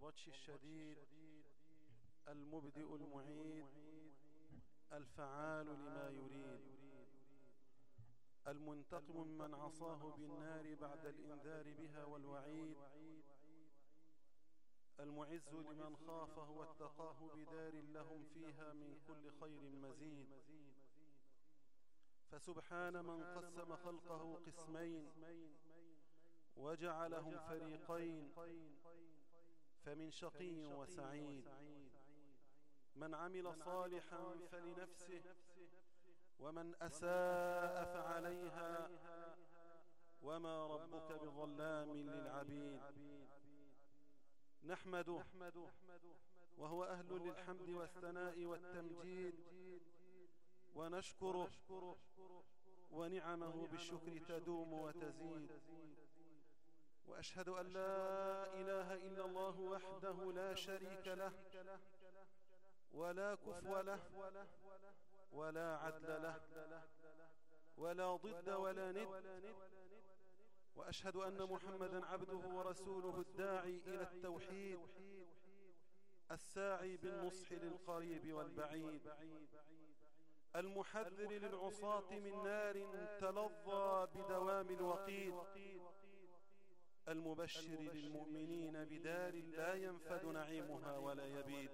والبطش الشديد المبدئ المعيد الفعال لما يريد. المنتقم من عصاه بالنار بعد الإنذار بها والوعيد. المعز لمن خافه واتقاه بدار لهم فيها من كل خير مزيد. فسبحان من قسم خلقه قسمين. وجعلهم فريقين. فمن شقي وسعيد. من عمل صالحا فلنفسه. ومن أساء فعليها. وما ربك بظلام للعبيد. نحمده. وهو أهل للحمد والثناء والتمجيد. ونشكره. ونعمه بالشكر تدوم وتزيد. وأشهد أن لا إله إلا الله وحده لا شريك له ولا كفو له ولا عدل له ولا ضد ولا ند. وأشهد أن محمدا عبده ورسوله الداعي إلى التوحيد. الساعي بالنصح للقريب والبعيد. المحذر للعصاة من نار تلظى بدوام الوقيد. المبشر للمؤمنين بدار لا ينفد نعيمها ولا يبيد.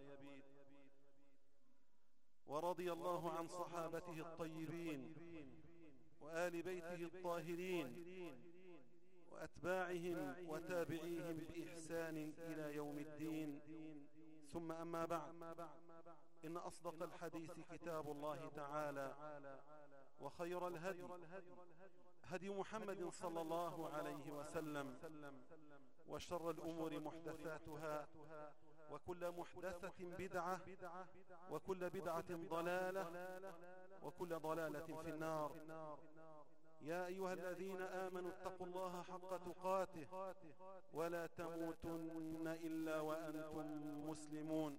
ورضي الله عن صحابته الطيبين وآل بيته الطاهرين وأتباعهم وتابعيهم بإحسان إلى يوم الدين. ثم أما بعد إن أصدق الحديث كتاب الله تعالى وخير الهدي هدي محمد صلى الله عليه وسلم. وشر الأمور محدثاتها وكل محدثة بدعة وكل بدعة ضلالة وكل ضلالة في النار. يا أيها الذين آمنوا اتقوا الله حق تقاته ولا تموتن إلا وأنتم مسلمون.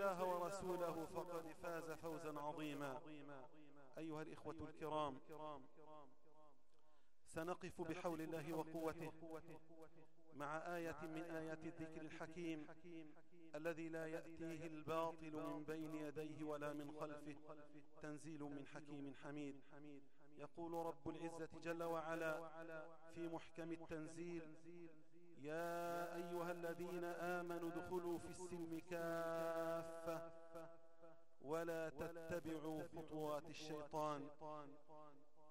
الله ورسوله فقد فاز فوزا عظيما. أيها الإخوة الكرام سنقف بحول الله وقوته مع آية من آيات الذكر الحكيم الذي لا يأتيه الباطل من بين يديه ولا من خلفه تنزيل من حكيم حميد. يقول رب العزة جل وعلا في محكم التنزيل يا أيها الذين آمنوا ادخلوا في السلم كافة ولا تتبعوا خطوات الشيطان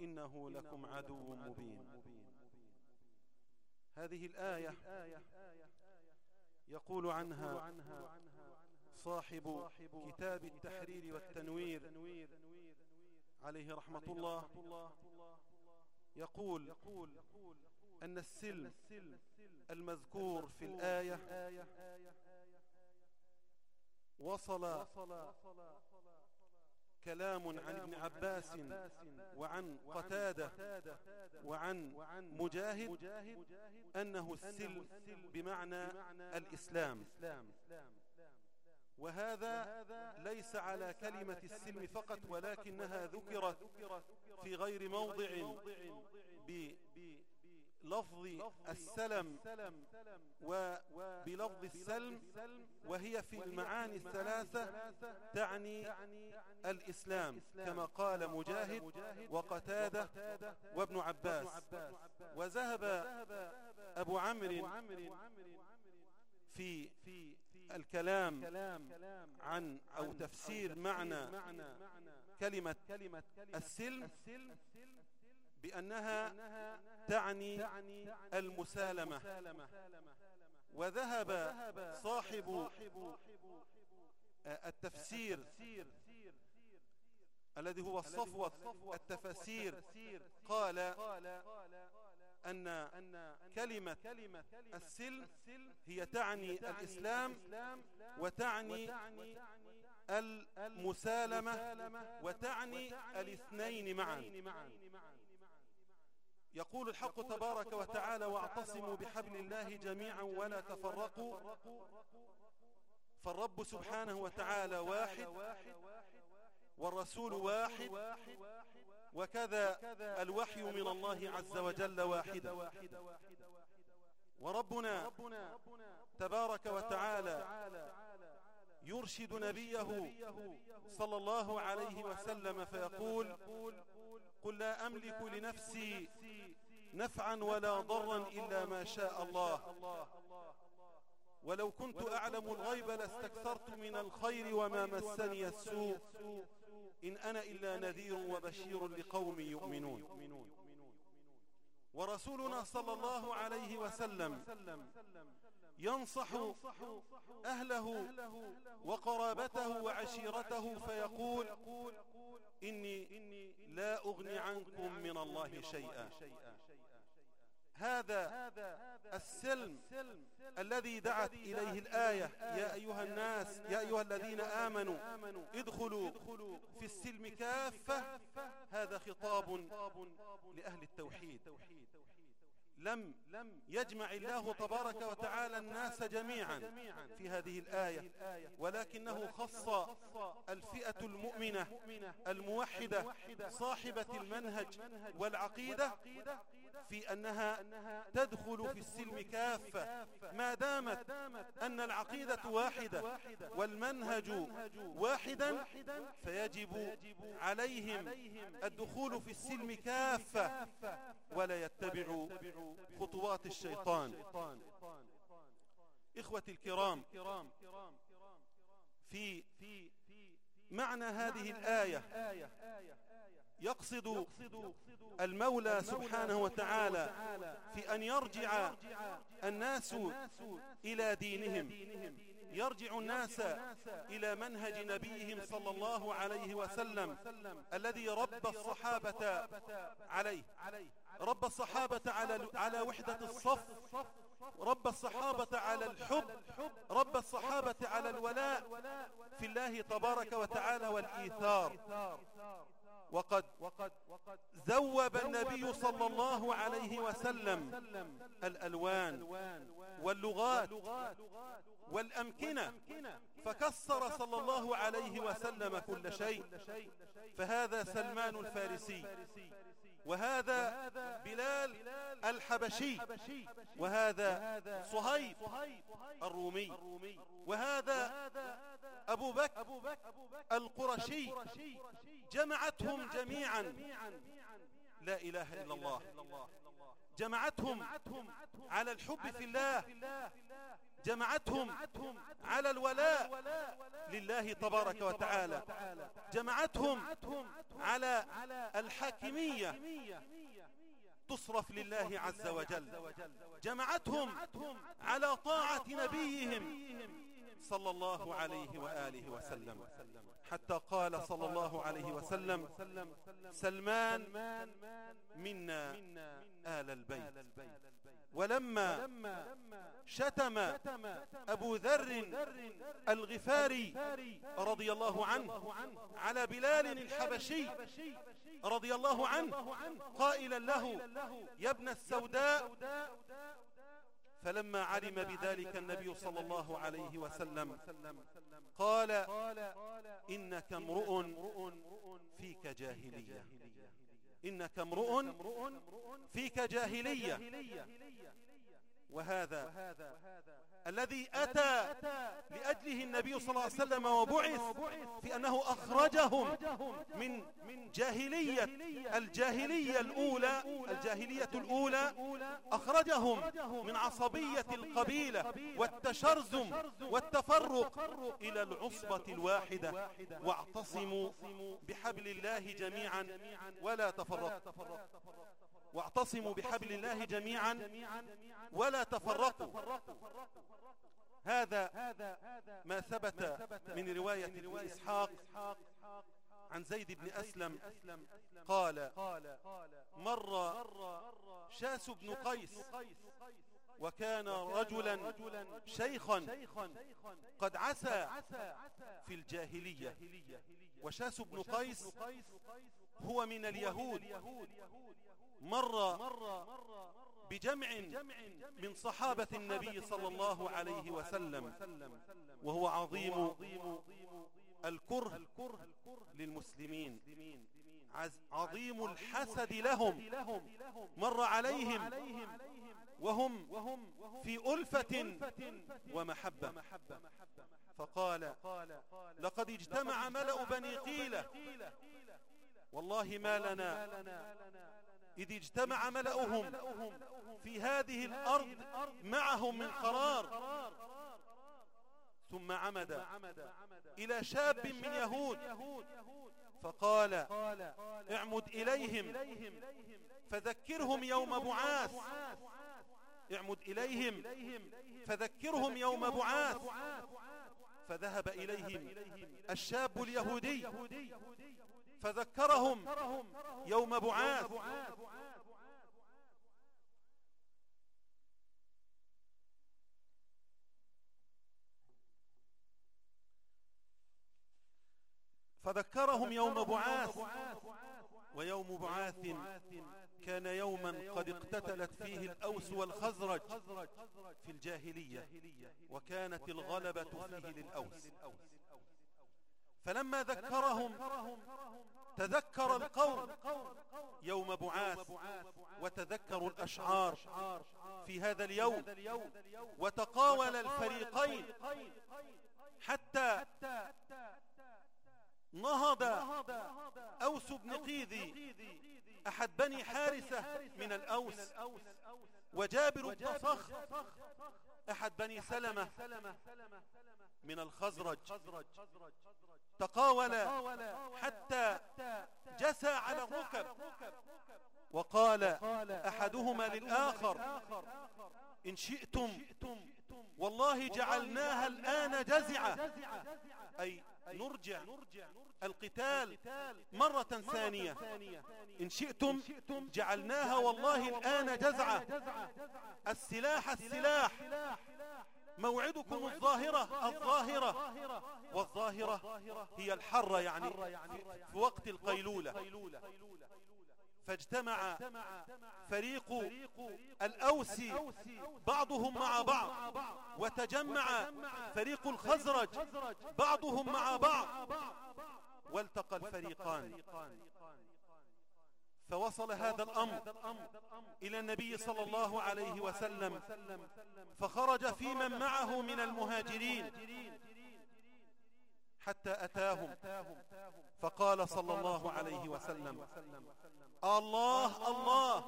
إنه لكم عدو مبين. هذه الآية يقول عنها صاحب كتاب التحرير والتنوير عليه رحمة الله. يقول أن السلم المذكور في الآية وصل كلام عن ابن عباس وعن قتادة وعن مجاهد أنه السلم بمعنى الإسلام. وهذا ليس على كلمة السلم فقط ولكنها ذكرت في غير موضع بلفظ السلم وبلفظ السلم وهي في المعاني الثلاثة تعني الإسلام كما قال مجاهد وقتادة وابن عباس. وذهب أبو عمرو في الكلام عن أو تفسير معنى كلمة السلم بأنها تعني المسالمة. وذهب صاحب التفسير الذي هو الصفوة التفسير قال أن كلمة السلم هي تعني الإسلام وتعني المسالمة وتعني الاثنين معا. يقول الحق تبارك وتعالى واعتصموا بحبل الله جميعا ولا تفرقوا. فالرب سبحانه وتعالى واحد والرسول واحد. وكذا الوحي من الله عز وجل واحدا. وربنا تبارك وتعالى يرشد نبيه صلى الله عليه وسلم فيقول قل لا أملك لنفسي نفعا ولا ضرا إلا ما شاء الله. ولو كنت أعلم الغيب لاستكثرت من الخير وما مسني السوء. إن أنا إلا نذير وبشير لقوم يؤمنون. ورسولنا صلى الله عليه وسلم ينصح أهله وقرابته وعشيرته فيقول إني لا أغني عنكم من الله شيئا. هذا السلم الذي دعت إليه الآية يا أيها الناس يا أيها الذين آمنوا ادخلوا في السلم كافة. هذا خطاب لأهل التوحيد. لم يجمع الله تبارك وتعالى الناس جميعا في هذه الآية ولكنه خص الفئة المؤمنة الموحدة صاحبة المنهج والعقيدة في أنها تدخل في السلم كافة ما دامت أن العقيدة واحدة والمنهج واحدا فيجب عليهم الدخول في السلم كافة ولا يتبعوا خطوات الشيطان. إخوتي الكرام في معنى هذه الآية يقصد المولى سبحانه وتعالى في أن يرجع الناس إلى دينهم. يرجع الناس إلى منهج نبيهم صلى الله عليه وسلم الذي رب الصحابة عليه. رب الصحابة على على وحدة الصف. رب الصحابة على الحب. رب الصحابة على الولاء. في الله تبارك وتعالى والإيثار. وقد ذوب النبي صلى الله عليه وسلم الألوان واللغات والأمكنة. فكسر صلى الله عليه وسلم كل شيء. فهذا سلمان الفارسي. وهذا بلال الحبشي وهذا صهيب الرومي وهذا أبو بكر القرشي جمعتهم جميعا. لا إله إلا الله. جمعتهم على الحب في الله. جمعتهم على الولاء لله تبارك وتعالى. جمعتهم على الحاكمية. تصرف لله عز وجل. جمعتهم على طاعة نبيهم. صلى الله عليه وآله وسلم. حتى قال صلى الله عليه وسلم سلمان منا آل البيت. ولما شتم أبو ذر الغفاري رضي الله عنه على بلال الحبشي رضي الله عنه قائلا له يا ابن السوداء فلما علم بذلك النبي صلى الله عليه وسلم قال إنك امرؤ فيك جاهلية. إنك امرؤ فيك جاهلية. وهذا الذي أتى لأجله النبي صلى الله عليه وسلم وبعث في أنه أخرجهم من جاهلية الجاهلية الأولى الجاهلية الأولى أخرجهم من عصبية القبيلة والتشرزم والتفرق إلى العصبة الواحدة. واعتصموا بحبل الله جميعا. ولا تفرقوا. واعتصموا بحبل الله جميعا ولا تفرقوا. هذا ما ثبت من رواية ابن إسحاق عن زيد بن أسلم. قال مر شاس بن قيس وكان رجلا شيخا قد عسى في الجاهلية. وشاس بن قيس هو من اليهود. مر بجمع من صحابة النبي صلى الله عليه وسلم وهو عظيم الكره للمسلمين عظيم الحسد لهم مر عليهم وهم في ألفة ومحبة. فقال لقد اجتمع ملأ بني قيلة والله ما لنا إذ اجتمع ملأهم في هذه الأرض معهم من قرار. ثم عمد إلى شاب من يهود. فقال اعمد إليهم فذكرهم يوم بعاث. اعمد إليهم فذكرهم يوم بعاث. فذهب إليهم الشاب اليهودي. فذكرهم يوم بعاث. فذكرهم يوم بعاث. ويوم بعاث كان يوما قد اقتتلت فيه الأوس والخزرج في الجاهلية وكانت الغلبة فيه للأوس. فلما ذكرهم تذكر القوم يوم بعاث وتذكروا الأشعار في هذا اليوم وتقاول الفريقين حتى نهض أوس بن قيذي أحد بني حارثة من الأوس وجابر بن صخر أحد بني سلمة من الخزرج. تقاول حتى جسى على الركب وقال أحدهما للآخر إن شئتم والله جعلناها الآن جزعة. أي نرجع القتال مرة ثانية. إن شئتم جعلناها والله الآن جزعة. السلاح. السلاح. موعدكم الظاهرة الظاهرة والظاهرة هي الحرة يعني في وقت القيلولة. فاجتمع فريق الأوس بعضهم مع بعض. وتجمع فريق الخزرج بعضهم مع بعض. والتقى الفريقان. فوصل هذا الأمر إلى النبي صلى الله عليه وسلم فخرج في من معه من المهاجرين حتى أتاهم فقال صلى الله عليه وسلم الله الله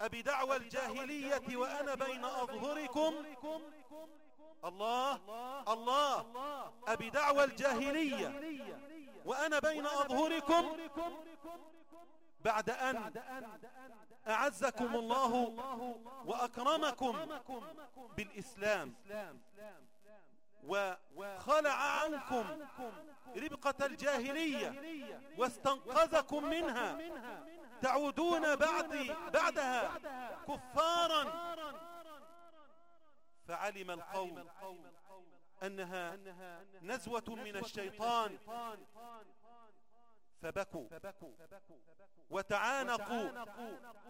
أبي دعوى الجاهلية وأنا بين أظهركم؟ الله الله أبي دعوى الجاهلية وأنا بين أظهركم؟ بعد أن أعزكم الله وأكرمكم بالإسلام وخلع عنكم ربقة الجاهلية واستنقذكم منها تعودون بعد بعدها كفارا فعلم القوم أنها نزوة من الشيطان فبكوا. وتعانقوا.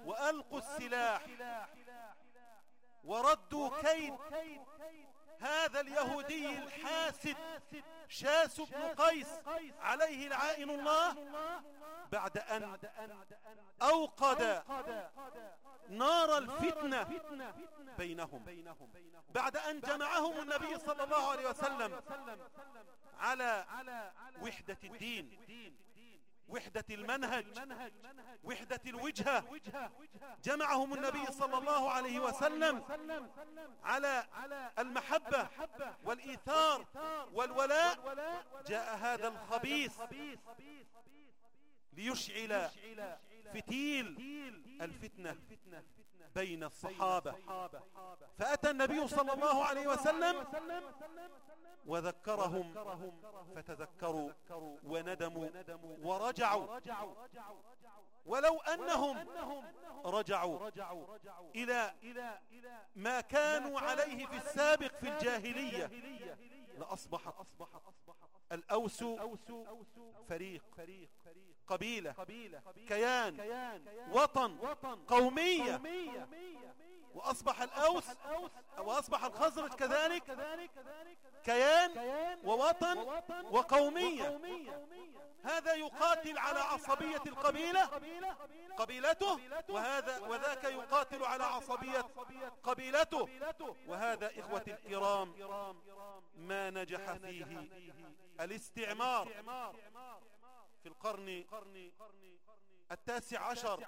وألقوا السلاح. وردوا كيد. هذا اليهودي الحاسد شاس بن قيس عليه العائن الله بعد أن أوقد نار الفتنة بينهم. بعد أن جمعهم النبي صلى الله عليه وسلم على وحدة الدين. وحدة المنهج وحدة الوجهة. جمعهم النبي صلى الله عليه وسلم على المحبة والإيثار والولاء. جاء هذا الخبيث ليشعل فتيل الفتنة بين الصحابة. فأتى النبي صلى الله عليه وسلم وذكرهم فتذكروا وندموا ورجعوا. ولو أنهم رجعوا إلى ما كانوا عليه في السابق في الجاهلية لأصبحت الأوس فريق قبيلة كيان وطن قومية. وأصبح الأوس وأصبح الخزرج كذلك كيان ووطن وقومية. هذا يقاتل على عصبية القبيلة قبيلته. وهذا وذاك يقاتل على عصبية قبيلته. وهذا إخوة الكرام ما نجح فيه الاستعمار في القرن التاسع عشر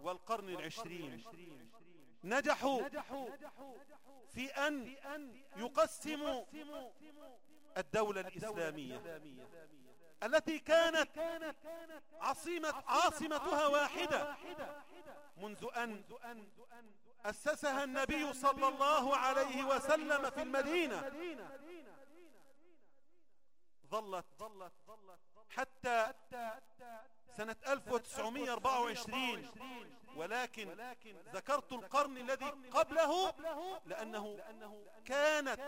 والقرن العشرين. نجحوا في أن يقسموا الدولة الإسلامية التي كانت عاصمة عاصمتها واحدة. منذ أن أسسها النبي صلى الله عليه وسلم في المدينة. ظلت حتى سنة 1924 ولكن ذكرت القرن الذي قبله لأنه كانت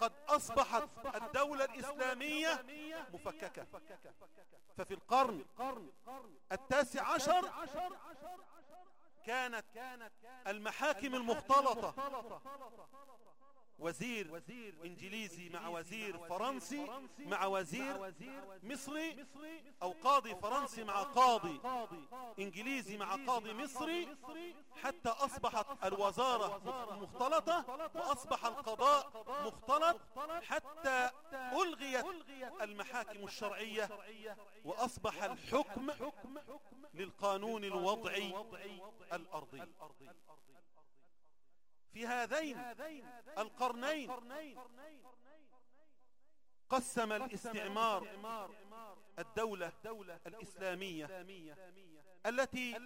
قد أصبحت الدولة الإسلامية مفككة. ففي القرن التاسع عشر كانت المحاكم المختلطة وزير إنجليزي مع وزير فرنسي مع وزير مصري أو قاضي فرنسي مع قاضي إنجليزي مع قاضي مصري حتى أصبحت الوزارة مختلطة وأصبح القضاء مختلط حتى ألغيت المحاكم الشرعية وأصبح الحكم للقانون الوضعي الأرضي. في هذين القرنين. قسم الاستعمار الدولة الإسلامية التي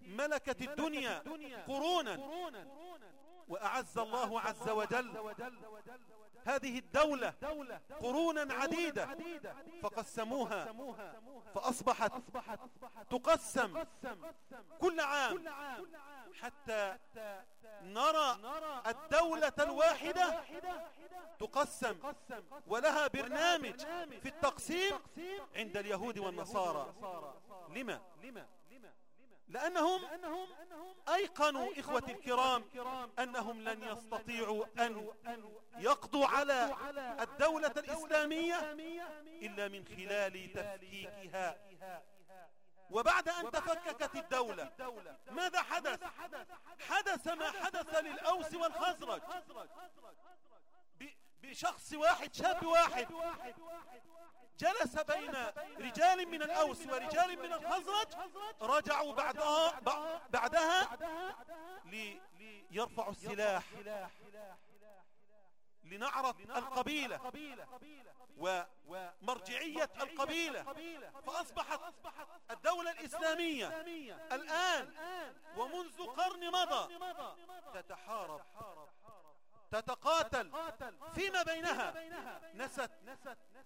ملكت الدنيا قرونا. وأعز الله عز وجل هذه الدولة قرونا عديدة فقسموها فأصبحت تقسم كل عام. حتى نرى الدولة الواحدة تقسم ولها برنامج في التقسيم عند اليهود والنصارى. لما؟ لأنهم أيقنوا إخوة الكرام أنهم لن يستطيعوا أن يقضوا على الدولة الإسلامية إلا من خلال تفكيكها. وبعد أن تفككت الدولة ماذا حدث؟ حدث ما حدث للأوس والخزرج بشخص واحد شاب واحد. جلس بين رجال من الأوس ورجال من الخزرج رجعوا بعدها بعدها ليرفعوا السلاح لنعرف القبيلة ومرجعية القبيلة فأصبحت الدولة الإسلامية الآن ومنذ قرن مضى تتحارب. تتقاتل فيما بينها نست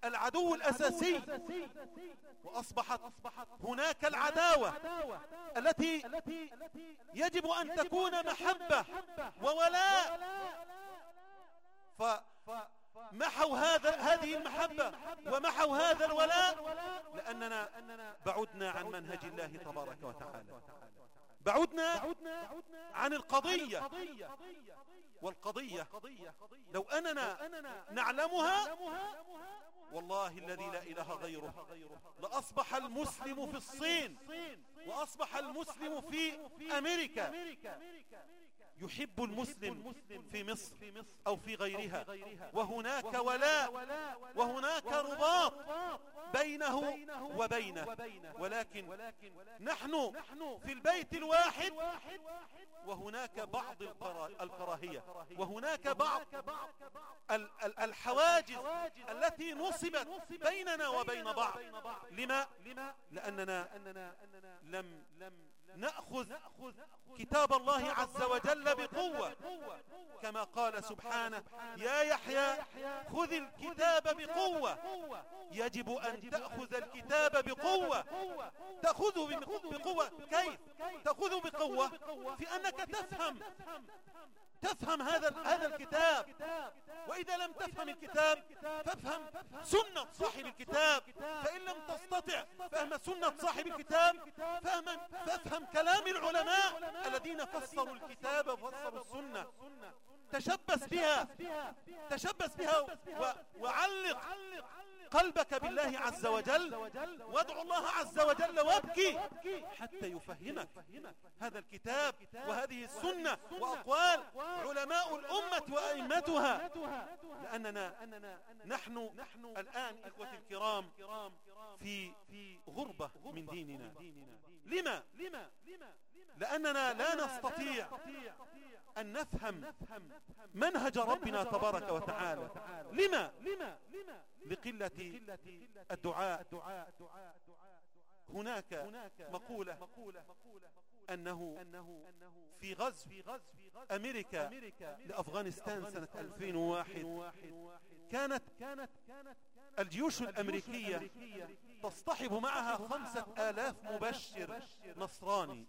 العدو الأساسي وأصبحت هناك العداوة التي يجب أن تكون محبة وولاء. فمحوا هذا هذه المحبة ومحوا هذا الولاء لأننا بعدنا عن منهج الله تبارك وتعالى. بعدنا عن القضية. والقضية. لو أننا نعلمها والله الذي لا إله غيره. لأصبح المسلم في الصين. وأصبح المسلم في أمريكا. يحب المسلم في مصر أو في غيرها. وهناك ولاء. وهناك رباط بينه وبينه. ولكن نحن في البيت الواحد. وهناك بعض الكراهية. وهناك بعض الحواجز التي نصبت بيننا وبين بعض. لما؟ لأننا لم نأخذ كتاب الله عز وجل بقوة. كما قال سبحانه يا يحيى خذ الكتاب بقوة. يجب أن تأخذ الكتاب بقوة. تأخذه بقوة؟ كيف؟ تأخذه بقوة في أنك تفهم تفهم هذا هذا الكتاب. وإذا لم تفهم الكتاب فافهم سنة صاحب الكتاب. فإن لم تستطع فهم سنة صاحب الكتاب فهم, فافهم كلام العلماء الذين فسروا الكتاب وفسروا السنة. تشبث بها تشبث بها وعلق قلبك بالله عز وجل وادعو الله عز وجل وابكي حتى يفهمك هذا الكتاب وهذه السنة وأقوال علماء الأمة وأئمتها. لأننا نحن الآن إخوة الكرام في غربة من ديننا. لما؟ لأننا لا نستطيع أن نفهم منهج ربنا تبارك وتعالى. لما؟ لقلة الدعاء. هناك مقولة أنه في غزو أمريكا لأفغانستان سنة 2001 كانت الجيوش الأمريكية تصطحب معها خمسة آلاف مبشر نصراني.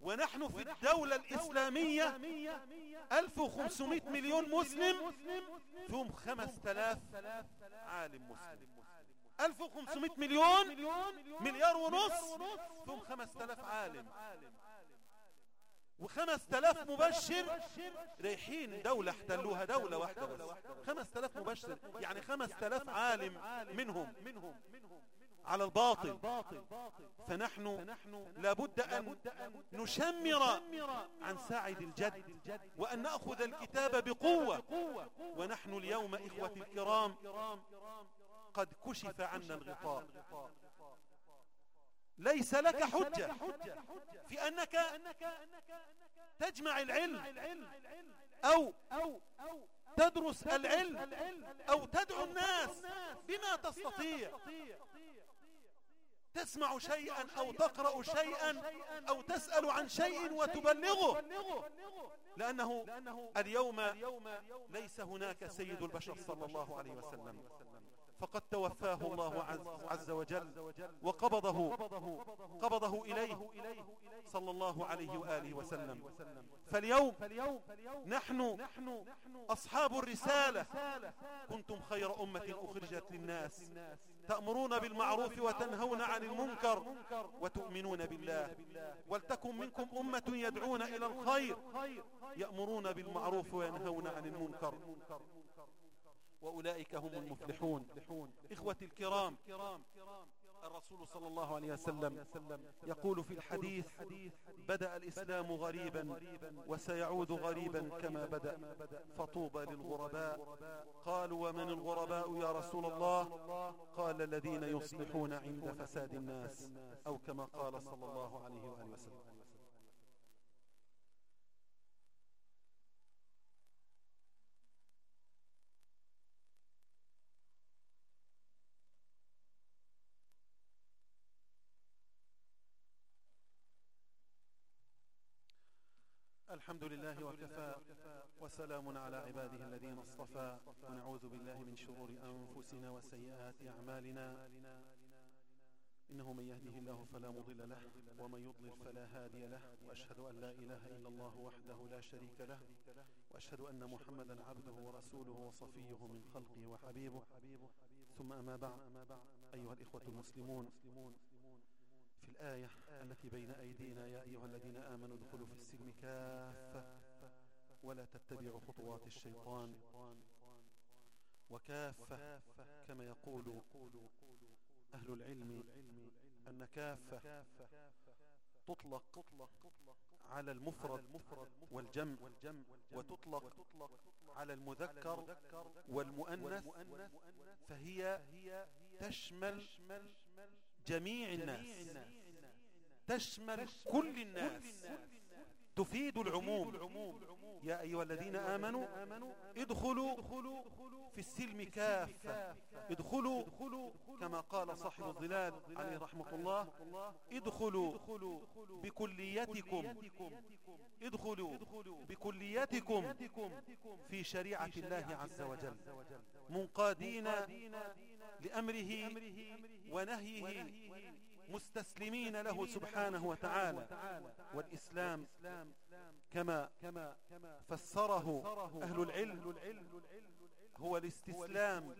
ونحن في الدولة الإسلامية 1500 مليون مسلم. ثم 5000 عالم مسلم. 1500 مليون مليار ونص. ثم 5000 عالم. وخمس تلاف مبشر رايحين دولة احتلوها دولة واحدة بس. خمس تلاف مبشر. يعني خمس تلاف عالم منهم. على الباطل. فنحن لابد أن نشمر عن ساعد الجد وأن نأخذ الكتاب بقوة. ونحن اليوم إخوة الكرام قد كشف عنا الغطاء. ليس لك حجة في أنك تجمع العلم أو تدرس العلم أو تدعو الناس بما تستطيع. تسمع شيئا أو تقرأ شيئا أو تسأل عن شيء وتبلغه. لأنه اليوم ليس هناك سيد البشر صلى الله عليه وسلم. فقد توفاه الله عز وجل وقبضه قبضه إليه صلى الله عليه وآله وسلم. فاليوم نحن أصحاب الرسالة. كنتم خير أمة أخرجت للناس. تأمرون بالمعروف وتنهون عن المنكر وتؤمنون بالله. ولتكن منكم أمة يدعون إلى الخير يأمرون بالمعروف وينهون عن المنكر. وأولئك هم المفلحون. إخوة الكرام الرسول صلى الله عليه وسلم يقول في الحديث بدأ الإسلام غريبا وسيعود غريبا كما بدأ فطوبى للغرباء. قالوا ومن الغرباء يا رسول الله؟ قال الذين يصلحون عند فساد الناس أو كما قال صلى الله عليه وآله وسلم. الحمد لله وكفى وسلام على عباده الذين اصطفى. ونعوذ بالله من شرور أنفسنا وسيئات أعمالنا. إنه من يهده الله فلا مضل له ومن يضلل فلا هادي له. وأشهد أن لا إله إلا الله وحده لا شريك له. وأشهد أن محمدا عبده ورسوله وصفيه من خلقه وحبيبه. ثم أما بعد أيها الإخوة المسلمون الآية التي بين أيدينا يا أيها الذين آمنوا ادخلوا في السلم كافة ولا تتبعوا خطوات الشيطان وكافة كما يقول أهل العلم أن كافة تطلق على المفرد والجمع وتطلق على المذكر والمؤنث فهي تشمل جميع الناس. تشمل كل الناس. تفيد العموم. يا أيها الذين آمنوا ادخلوا في السلم كافة. ادخلوا كما قال صاحب الظلال عليه رحمة الله ادخلوا بكليتكم. ادخلوا بكليتكم في شريعة الله عز وجل منقادين لأمره ونهيه مستسلمين له سبحانه وتعالى. والإسلام كما فسره أهل العلم. هو الاستسلام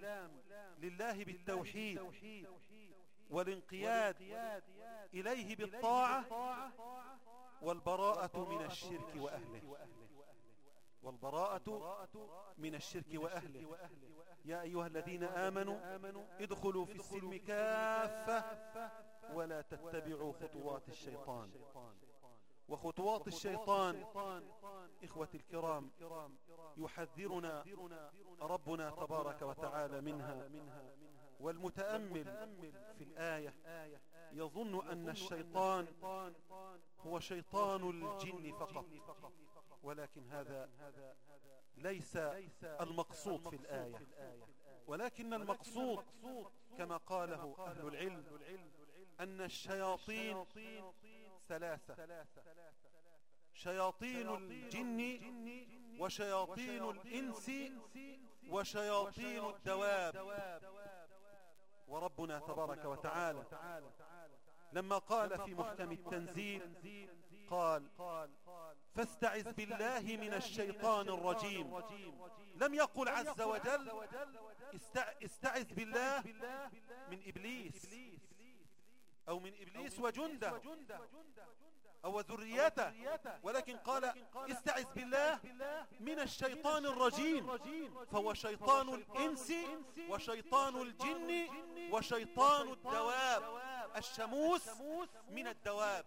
لله بالتوحيد والانقياد إليه بالطاعة والبراءة من الشرك وأهله. والبراءة من الشرك وأهله. يا أيها الذين آمنوا ادخلوا في السلم كافة ولا تتبعوا خطوات الشيطان. وخطوات الشيطان إخوة الكرام يحذرنا ربنا تبارك وتعالى منها. والمتأمل في الآية يظن أن الشيطان هو شيطان الجن فقط ولكن هذا ليس المقصود في الآية. ولكن المقصود كما قاله أهل العلم أن الشياطين ثلاثة شياطين الجن وشياطين الإنس وشياطين الدواب. وربنا تبارك وتعالى. لما قال في محكم التنزيل قال فاستعذ بالله من الشيطان الرجيم. لم يقل عز وجل استعذ بالله من إبليس. أو من إبليس وجنده. أو ذريته. ولكن قال استعذ بالله من الشيطان الرجيم. فهو شيطان الإنس وشيطان الجن. وشيطان الدواب الشموس من الدواب.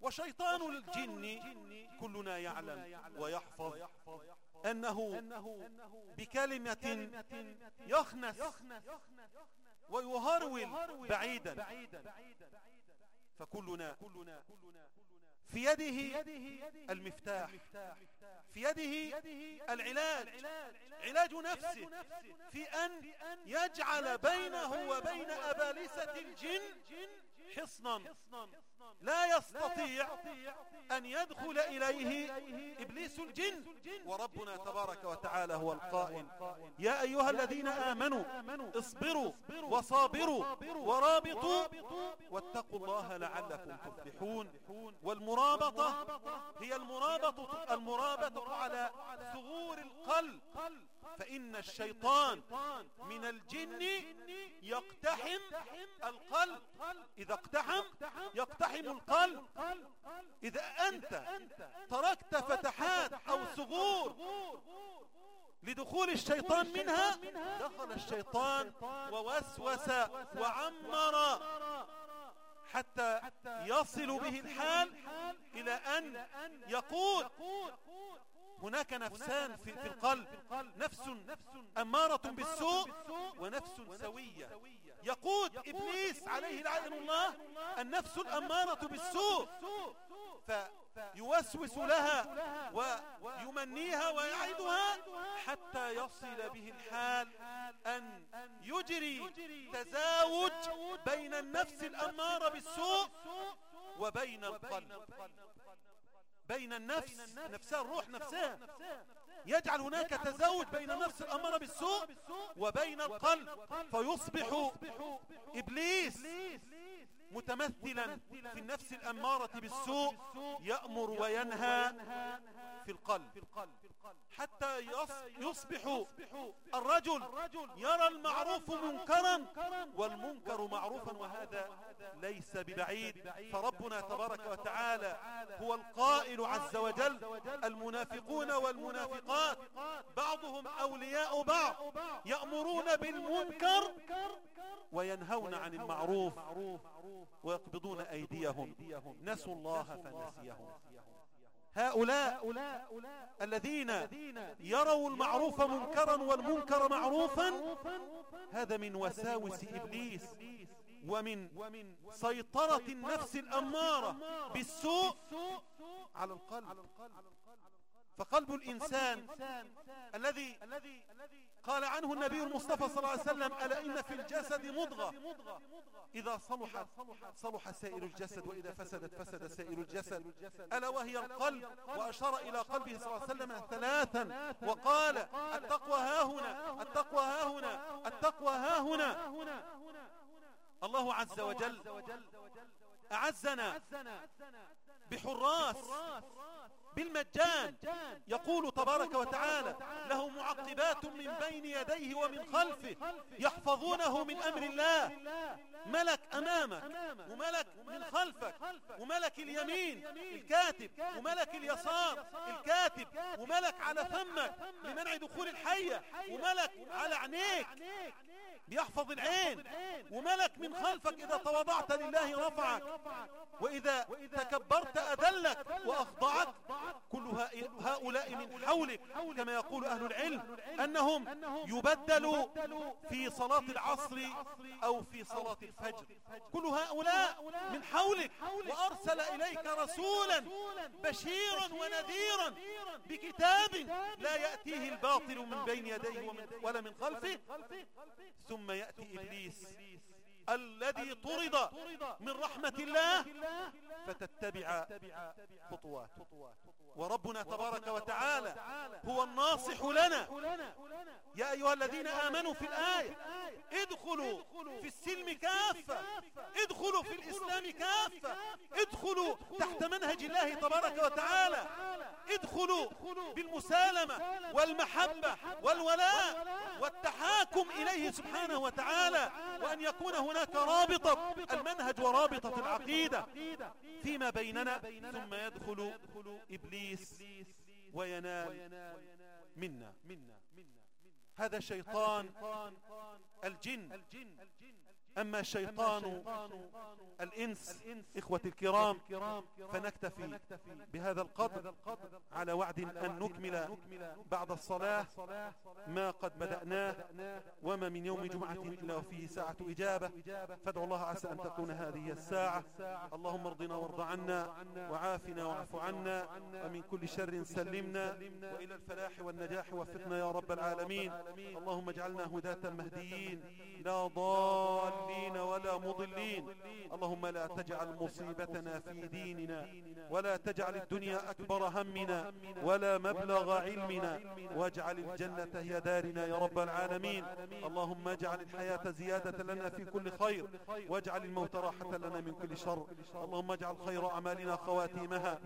وشيطان الجن كلنا يعلم ويحفظ أنه بكلمة يخنس ويهرول بعيدا. فكلنا في يده المفتاح في يده العلاج علاج نفسه في أن يجعل بينه وبين أبالسة الجن حصنا. لا يستطيع أن يدخل إليه إبليس الجن. وربنا تبارك وتعالى هو القائل. يا أيها الذين آمنوا اصبروا وصابروا ورابطوا واتقوا الله لعلكم تفلحون. والمرابطة هي المرابطة, المرابطة على ثغور القلب. فإن الشيطان من الجن يقتحم القلب. إذا اقتحم يقتحم القلب. إذا أنت تركت فتحات أو ثغور لدخول الشيطان منها دخل الشيطان ووسوس وعمر حتى يصل به الحال إلى أن يقول هناك نفسان في, في القلب. نفس أمارة بالسوء ونفس سوية. يقود إبليس عليه لعين الله النفس الأمارة بالسوء. فيوسوس لها ويمنيها ويعدها حتى يصل به الحال أن يجري تزاوج بين النفس الأمارة بالسوء وبين القلب. بين النفس نفسها الروح نفسها يجعل هناك تزاوج بين النفس الأمارة بالسوء وبين القلب. فيصبح إبليس متمثلا في النفس الأمارة بالسوء يأمر وينهى في القلب. حتى يصبح الرجل يرى المعروف منكرا والمنكر معروفا وهذا ليس ببعيد. فربنا تبارك وتعالى هو القائل عز وجل المنافقون والمنافقات. بعضهم أولياء بعض. يأمرون بالمنكر وينهون عن المعروف ويقبضون أيديهم. نسوا الله فنسيهم. هؤلاء الذين يروا المعروف منكرا والمنكر معروفا. هذا من وساوس إبليس. ومن سيطرة النفس الأمارة بالسوء على القلب. فقلب الإنسان الذي قال عنه النبي المصطفى صلى الله عليه وسلم ألا إن في الجسد مضغة. إذا صلحت صلح سائر الجسد وإذا فسدت فسد سائر الجسد. ألا وهي القلب؟ وأشار إلى قلبه صلى الله عليه وسلم ثلاثا. وقال التقوى ها هنا التقوى ها هنا. التقوى ها هنا. الله عز وجل أعزنا بحراس بالمجان يقول تبارك وتعالى له معقبات من بين يديه ومن خلفه يحفظونه من أمر الله. ملك أمامك وملك من خلفك وملك اليمين الكاتب وملك اليسار الكاتب وملك على فمك لمنع دخول الحية وملك على عينيك. بيحفظ العين. وملك من خلفك إذا تواضعت لله رفعك وإذا تكبرت أذلك وأخضعك. كل هؤلاء من حولك. كما يقول أهل العلم أنهم يبدلوا في صلاة العصر أو في صلاة الفجر. كل هؤلاء من حولك. وأرسل إليك رسولا بشيرا ونذيرا بكتاب لا يأتيه الباطل من بين يديه ولا من خلفه. ثم يأتي إبليس الذي طرد من رحمة الله فتتبع خطوات وربنا تبارك وتعالى هو الناصح لنا. يا أيها الذين آمنوا في الآية ادخلوا في السلم كافة. ادخلوا في الإسلام كافة. ادخلوا تحت منهج الله تبارك وتعالى. ادخلوا بالمسالمة والمحبة والولاء والتحاكم إليه سبحانه وتعالى. وأن يكون هناك رابطة المنهج ورابطة العقيدة. فيما بيننا ثم يدخل إبليس وينال منا. هذا شيطان الجن. أما شيطان الإنس إخوة الكرام فنكتفي بهذا القدر على وعد أن نكمل بعد الصلاة. ما قد بدأناه وما من يوم جمعة إلا وفيه ساعة إجابة. فادعوا الله عسى أن تكون هذه الساعة. اللهم ارضنا وارض عنا. وعافنا واعف عنا. ومن كل شر سلمنا. وإلى الفلاح والنجاح وفقنا يا رب العالمين. اللهم اجعلنا هداة مهديين. لا ضالين ولا مضلين. اللهم لا تجعل مصيبتنا في ديننا ولا تجعل الدنيا أكبر همنا ولا مبلغ علمنا واجعل الجنة هي دارنا يا رب العالمين. اللهم اجعل الحياة زيادة لنا في كل خير واجعل الموت راحة لنا من كل شر. اللهم اجعل خير أعمالنا خواتيمها.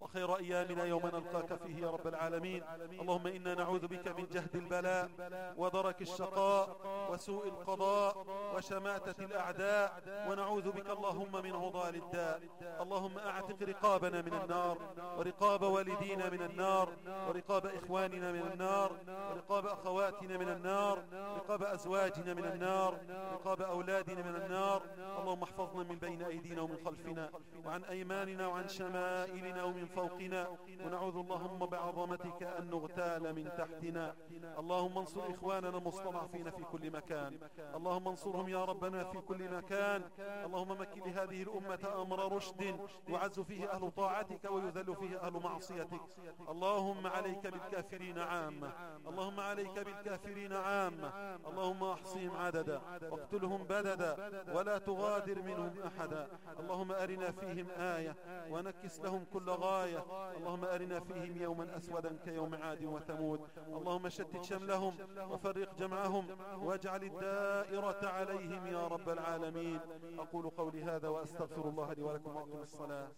وخير أيامنا يوم نلقاك فيه يا رب العالمين. اللهم إنا نعوذ بك من جهد البلاء ودرك الشقاء وسوء القضاء وشماتة الأعداء. ونعوذ بك اللهم من عضال الداء. اللهم أعتق رقابنا من النار ورقاب والدينا من النار ورقاب إخواننا من النار ورقاب أخواتنا من النار رقاب أزواجنا من النار رقاب أولادنا من النار. اللهم احفظنا من بين أيدينا ومن خلفنا وعن أيماننا وعن شمائلنا ومن فوقنا ونعوذ اللهم بعظمتك أن نغتال من تحتنا. اللهم انصر إخواننا المستضعفين في كل مكان. اللهم انصرهم يا ربنا في كل مكان. اللهم مكن لهذه الأمة أمر رشد يعز فيه أهل طاعتك ويذل فيه أهل معصيتك. اللهم عليك بالكافرين عامة. اللهم عليك بالكافرين عامة. اللهم أحصهم عددا واقتلهم بددا ولا تغادر منهم أحدا. اللهم أرنا فيهم آية ونكس لهم كل غاية غاية اللهم أرنا فيهم يوما أسودا كيوم عاد وثمود. اللهم شتت شملهم وفرق جمعهم واجعل الدائرة عليهم يا رب العالمين. أقول قولي هذا وأستغفر الله لي ولكم وأقم الصلاة.